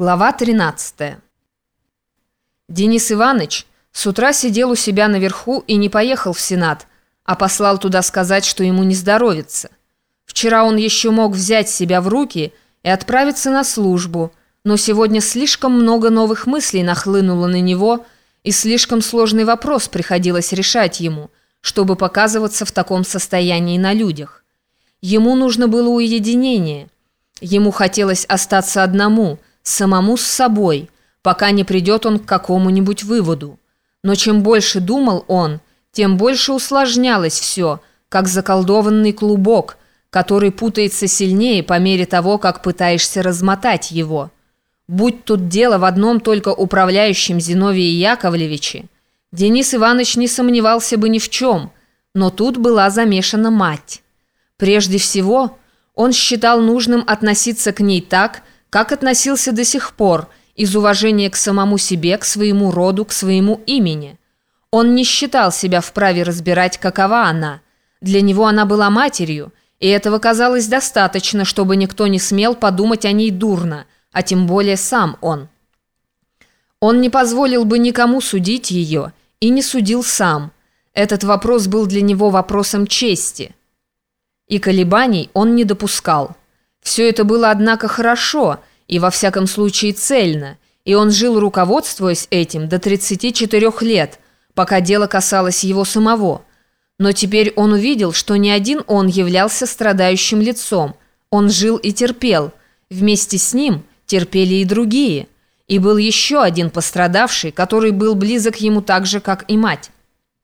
Глава 13. Денис Иванович с утра сидел у себя наверху и не поехал в Сенат, а послал туда сказать, что ему не здоровится. Вчера он еще мог взять себя в руки и отправиться на службу, но сегодня слишком много новых мыслей нахлынуло на него, и слишком сложный вопрос приходилось решать ему, чтобы показываться в таком состоянии на людях. Ему нужно было уединение. Ему хотелось остаться одному – самому с собой, пока не придет он к какому-нибудь выводу. Но чем больше думал он, тем больше усложнялось все, как заколдованный клубок, который путается сильнее по мере того, как пытаешься размотать его. Будь тут дело в одном только управляющем Зиновии Яковлевиче, Денис Иванович не сомневался бы ни в чем, но тут была замешана мать. Прежде всего, он считал нужным относиться к ней так, как относился до сих пор, из уважения к самому себе, к своему роду, к своему имени. Он не считал себя вправе разбирать, какова она. Для него она была матерью, и этого казалось достаточно, чтобы никто не смел подумать о ней дурно, а тем более сам он. Он не позволил бы никому судить ее и не судил сам. Этот вопрос был для него вопросом чести. И колебаний он не допускал. Все это было, однако, хорошо и, во всяком случае, цельно, и он жил, руководствуясь этим, до 34 лет, пока дело касалось его самого. Но теперь он увидел, что не один он являлся страдающим лицом. Он жил и терпел. Вместе с ним терпели и другие. И был еще один пострадавший, который был близок ему так же, как и мать.